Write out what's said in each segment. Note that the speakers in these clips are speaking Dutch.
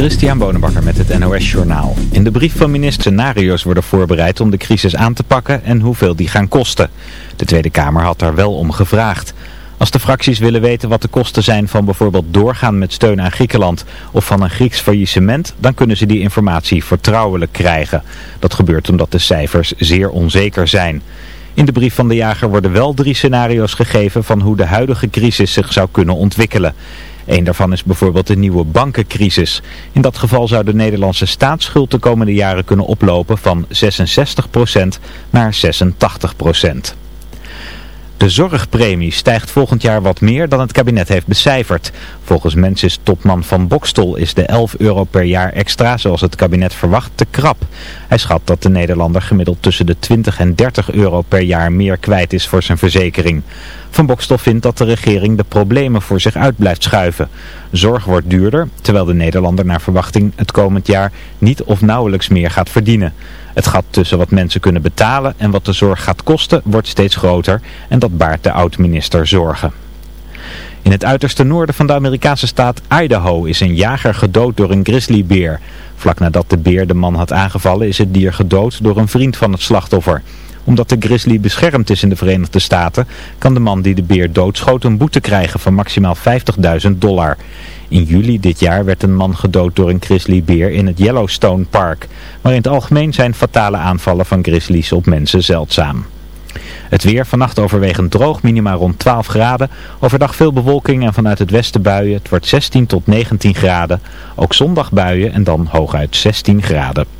Christian Bonenbakker met het NOS Journaal. In de brief van minister scenario's worden voorbereid om de crisis aan te pakken en hoeveel die gaan kosten. De Tweede Kamer had daar wel om gevraagd. Als de fracties willen weten wat de kosten zijn van bijvoorbeeld doorgaan met steun aan Griekenland of van een Grieks faillissement, dan kunnen ze die informatie vertrouwelijk krijgen. Dat gebeurt omdat de cijfers zeer onzeker zijn. In de brief van de jager worden wel drie scenario's gegeven van hoe de huidige crisis zich zou kunnen ontwikkelen. Een daarvan is bijvoorbeeld de nieuwe bankencrisis. In dat geval zou de Nederlandse staatsschuld de komende jaren kunnen oplopen van 66% naar 86%. De zorgpremie stijgt volgend jaar wat meer dan het kabinet heeft becijferd. Volgens Mensis topman van Bokstol is de 11 euro per jaar extra zoals het kabinet verwacht te krap. Hij schat dat de Nederlander gemiddeld tussen de 20 en 30 euro per jaar meer kwijt is voor zijn verzekering. Van Bokstol vindt dat de regering de problemen voor zich uit blijft schuiven. Zorg wordt duurder, terwijl de Nederlander naar verwachting het komend jaar niet of nauwelijks meer gaat verdienen. Het gat tussen wat mensen kunnen betalen en wat de zorg gaat kosten wordt steeds groter en dat baart de oud-minister zorgen. In het uiterste noorden van de Amerikaanse staat Idaho is een jager gedood door een grizzlybeer. Vlak nadat de beer de man had aangevallen is het dier gedood door een vriend van het slachtoffer omdat de grizzly beschermd is in de Verenigde Staten, kan de man die de beer doodschoot een boete krijgen van maximaal 50.000 dollar. In juli dit jaar werd een man gedood door een grizzlybeer in het Yellowstone Park. Maar in het algemeen zijn fatale aanvallen van grizzlies op mensen zeldzaam. Het weer vannacht overwegend droog, minima rond 12 graden. Overdag veel bewolking en vanuit het westen buien. Het wordt 16 tot 19 graden. Ook zondag buien en dan hooguit 16 graden.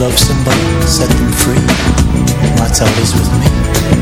Love somebody, set them free. That's how is with me.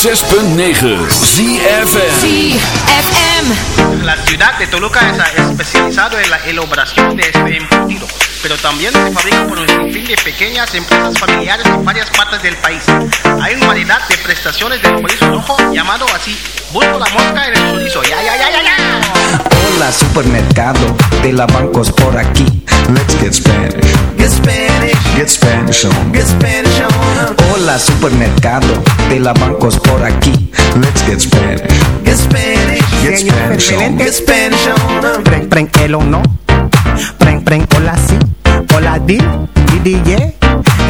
106.9 ZFM ZFM. La ciudad de Toluca es especializado en la elaboración de este embutido, pero también se fabrica por un sinfín de pequeñas empresas familiares en varias partes del país. Hay una variedad de prestaciones del chorizo rojo llamado así. Busco la mosca en el chorizo. Ya, ya, ya, ya, ya. Hola supermercado de la bancos por aquí. Let's get Spanish. Get Spanish. Get Spanish on. Get Spanish on. Hola supermercado de la bancos por aquí. Let's get Spanish. Get Spanish. Get Spanish on. Get Spanish on. Preng, preng, el o no. Preng, preng, hola si. Hola di, di, di, yeah.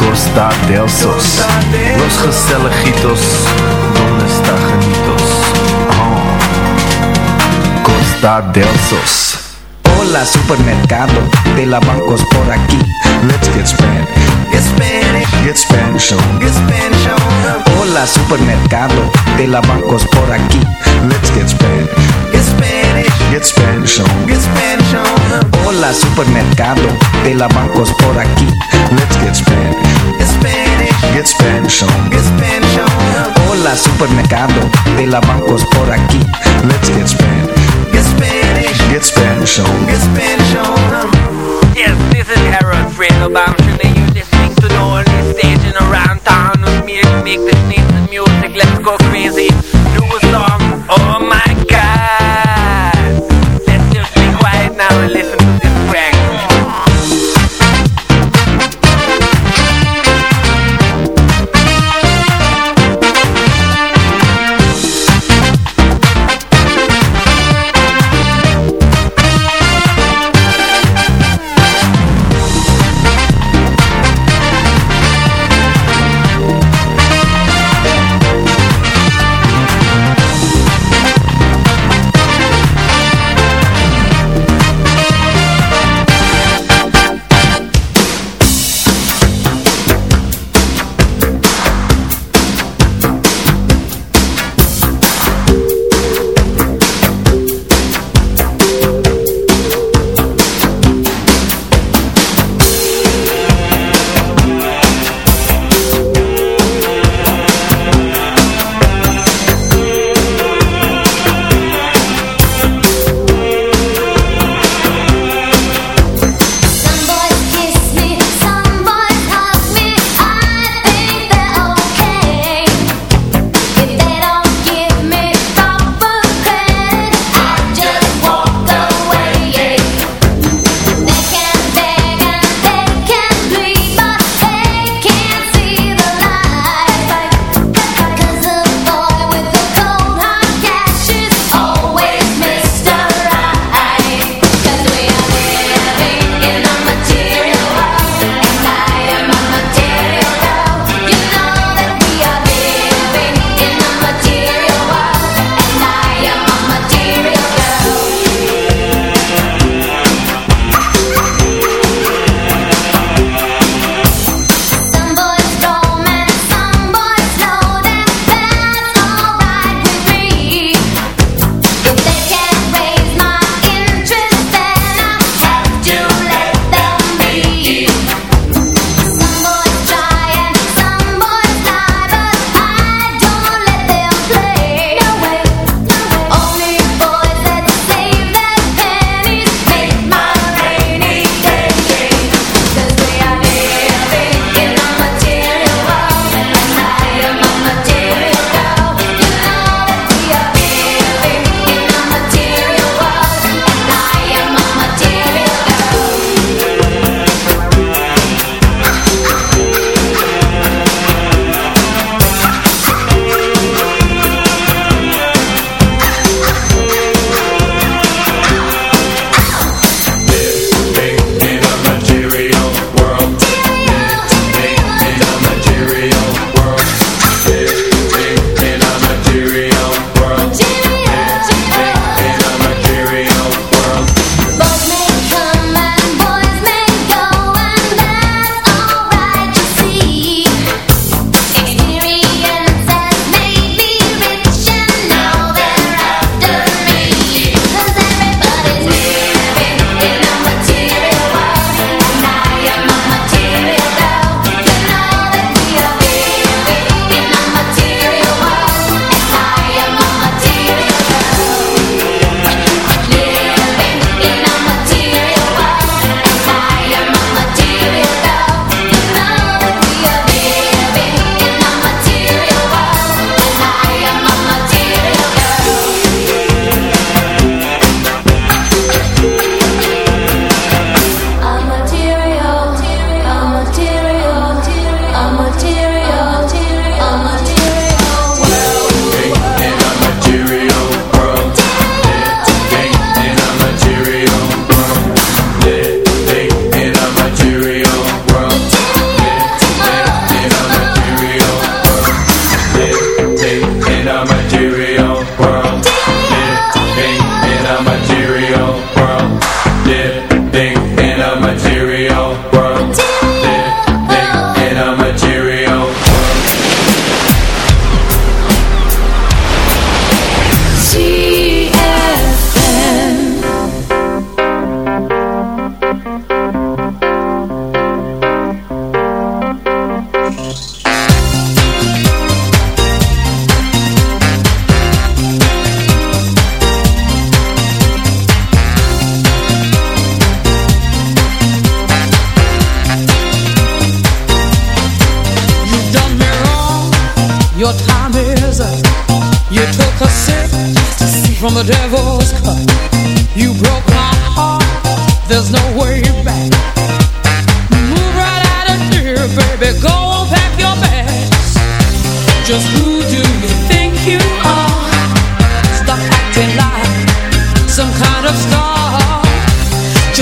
Costa del Sos. Los gezelligitos, donde está? Oh. Costa del Sos. Hola supermercado, de la bancos por aquí. Let's get Spanish. Get Spanish. Get Spanish on. Get Spanish on. Hola supermercado, de la bancos por aquí. Let's get Spanish. Get Spanish. Get Spanish on. Get Spanish on. Hola supermercado, de la bancos por aquí. Let's get Spanish. Get Spanish. Get Spanish on. Get Spanish on. Hola supermercado, de la bancos por aquí. Let's get Spanish. Get Spanish. Get Spanish on. Get Spanish on. Yes, this is Harold Fredo Bamshin and you're listening to the only station around town with me to make this nice music. Let's go crazy. Do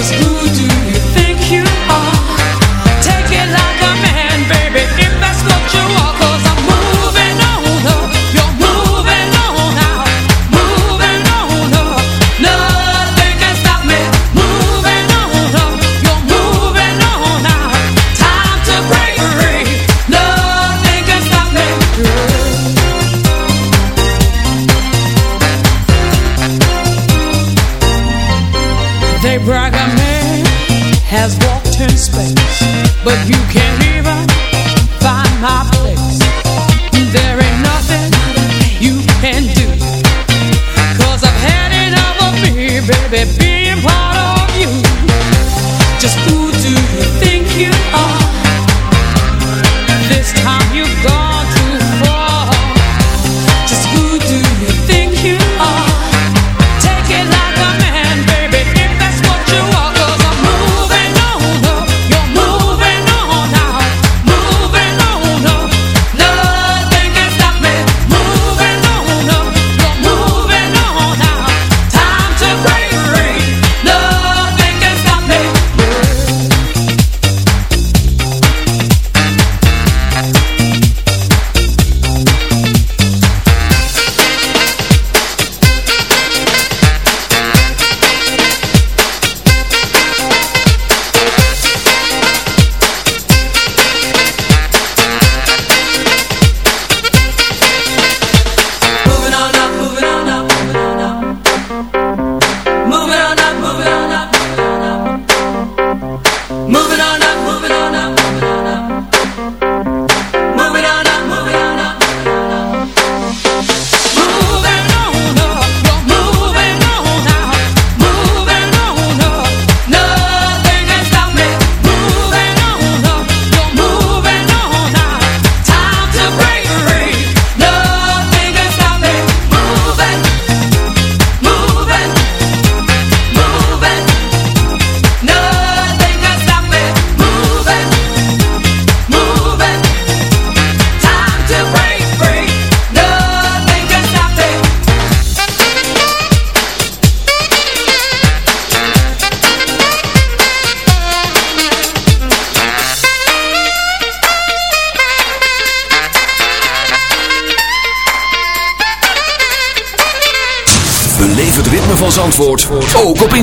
just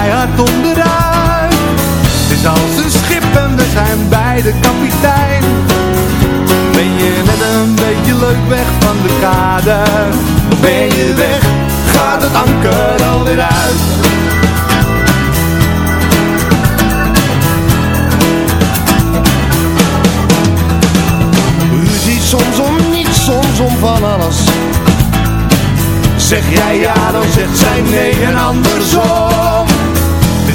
Keihard onderuit. Het is als een schip en we zijn bij de kapitein. Ben je net een beetje leuk weg van de kade? Ben je weg, gaat het anker alweer uit. U ziet soms om niets, soms om van alles Zeg jij ja, dan zegt zij nee en andersom.